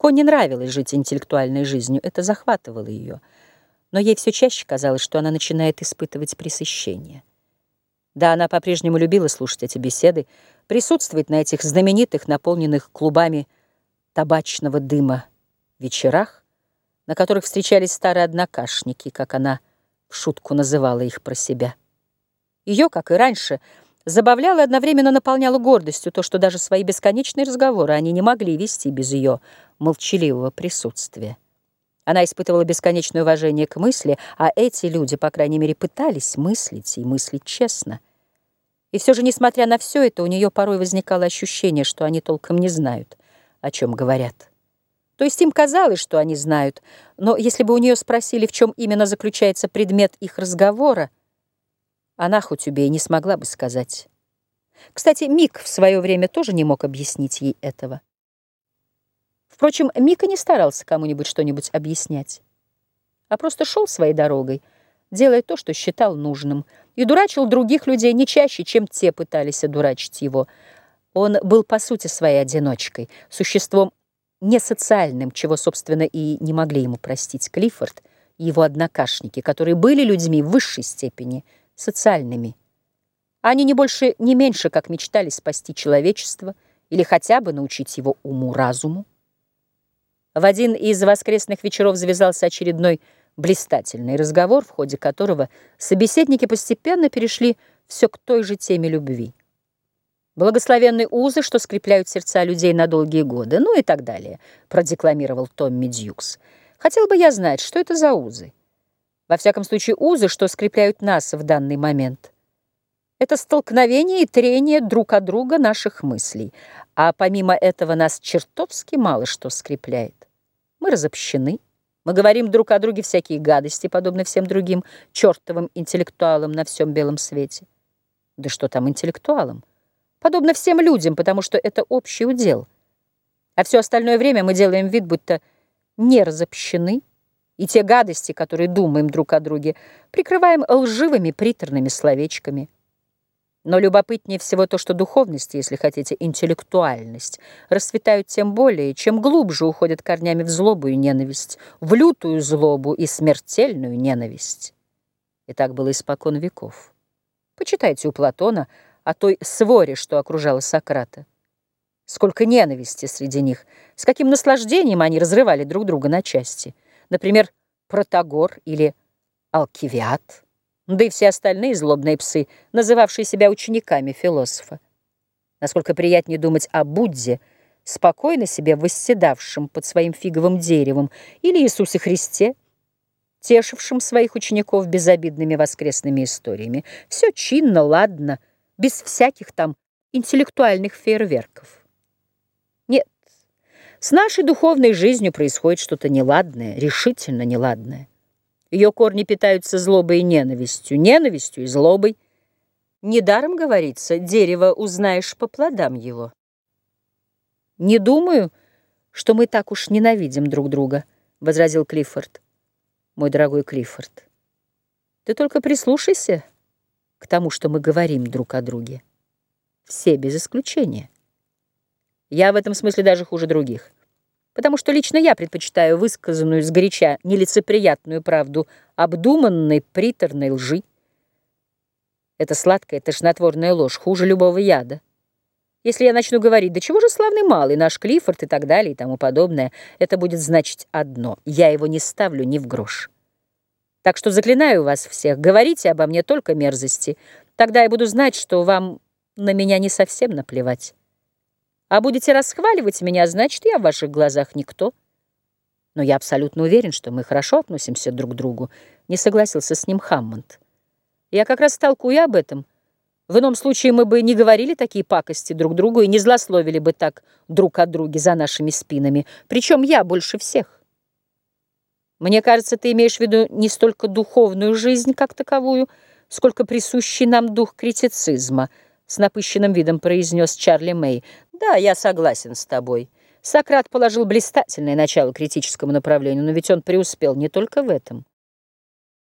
Конни нравилось жить интеллектуальной жизнью, это захватывало ее. Но ей все чаще казалось, что она начинает испытывать пресыщение. Да, она по-прежнему любила слушать эти беседы, присутствовать на этих знаменитых, наполненных клубами табачного дыма вечерах, на которых встречались старые однокашники, как она в шутку называла их про себя. Ее, как и раньше, забавляло и одновременно наполняло гордостью то, что даже свои бесконечные разговоры они не могли вести без ее молчаливого присутствия. Она испытывала бесконечное уважение к мысли, а эти люди, по крайней мере, пытались мыслить и мыслить честно. И все же, несмотря на все это, у нее порой возникало ощущение, что они толком не знают, о чем говорят. То есть им казалось, что они знают, но если бы у нее спросили, в чем именно заключается предмет их разговора, она, хоть убей, не смогла бы сказать. Кстати, Мик в свое время тоже не мог объяснить ей этого. Впрочем, Мика не старался кому-нибудь что-нибудь объяснять, а просто шел своей дорогой, делая то, что считал нужным, и дурачил других людей не чаще, чем те пытались одурачить его. Он был, по сути, своей одиночкой, существом несоциальным, чего, собственно, и не могли ему простить Клиффорд и его однокашники, которые были людьми в высшей степени социальными. Они не больше, не меньше, как мечтали спасти человечество или хотя бы научить его уму-разуму. В один из воскресных вечеров завязался очередной блистательный разговор, в ходе которого собеседники постепенно перешли все к той же теме любви. Благословенные узы, что скрепляют сердца людей на долгие годы, ну и так далее, продекламировал Томми Дьюкс. Хотел бы я знать, что это за узы. Во всяком случае, узы, что скрепляют нас в данный момент. Это столкновение и трение друг от друга наших мыслей, а помимо этого нас чертовски мало что скрепляет. Мы разобщены. Мы говорим друг о друге всякие гадости, подобно всем другим чертовым интеллектуалам на всем белом свете. Да что там интеллектуалам? Подобно всем людям, потому что это общий удел. А все остальное время мы делаем вид, будто не разобщены, и те гадости, которые думаем друг о друге, прикрываем лживыми приторными словечками – но любопытнее всего то, что духовность, если хотите, интеллектуальность, расцветают тем более, чем глубже уходят корнями в злобу и ненависть, в лютую злобу и смертельную ненависть. И так было испокон веков. Почитайте у Платона о той своре, что окружала Сократа. Сколько ненависти среди них, с каким наслаждением они разрывали друг друга на части. Например, Протагор или Алкивиад да и все остальные злобные псы, называвшие себя учениками философа. Насколько приятнее думать о Будде, спокойно себе восседавшем под своим фиговым деревом, или Иисусе Христе, тешившим своих учеников безобидными воскресными историями. Все чинно, ладно, без всяких там интеллектуальных фейерверков. С нашей духовной жизнью происходит что-то неладное, решительно неладное. Ее корни питаются злобой и ненавистью, ненавистью и злобой. Недаром говорится, дерево узнаешь по плодам его. Не думаю, что мы так уж ненавидим друг друга, возразил Клиффорд. Мой дорогой Клиффорд, ты только прислушайся к тому, что мы говорим друг о друге. Все без исключения. Я в этом смысле даже хуже других потому что лично я предпочитаю высказанную сгоряча нелицеприятную правду обдуманной приторной лжи. Это сладкая тошнотворная ложь хуже любого яда. Если я начну говорить, да чего же славный малый, наш Клиффорд и так далее и тому подобное, это будет значить одно — я его не ставлю ни в грош. Так что заклинаю вас всех, говорите обо мне только мерзости, тогда я буду знать, что вам на меня не совсем наплевать. А будете расхваливать меня, значит, я в ваших глазах никто. Но я абсолютно уверен, что мы хорошо относимся друг к другу, не согласился с ним Хаммонд. Я как раз толкую об этом. В ином случае мы бы не говорили такие пакости друг другу и не злословили бы так друг о друге за нашими спинами, причем я больше всех. Мне кажется, ты имеешь в виду не столько духовную жизнь как таковую, сколько присущий нам дух критицизма, с напыщенным видом произнес Чарли Мэй. Да, я согласен с тобой. Сократ положил блистательное начало критическому направлению, но ведь он преуспел не только в этом.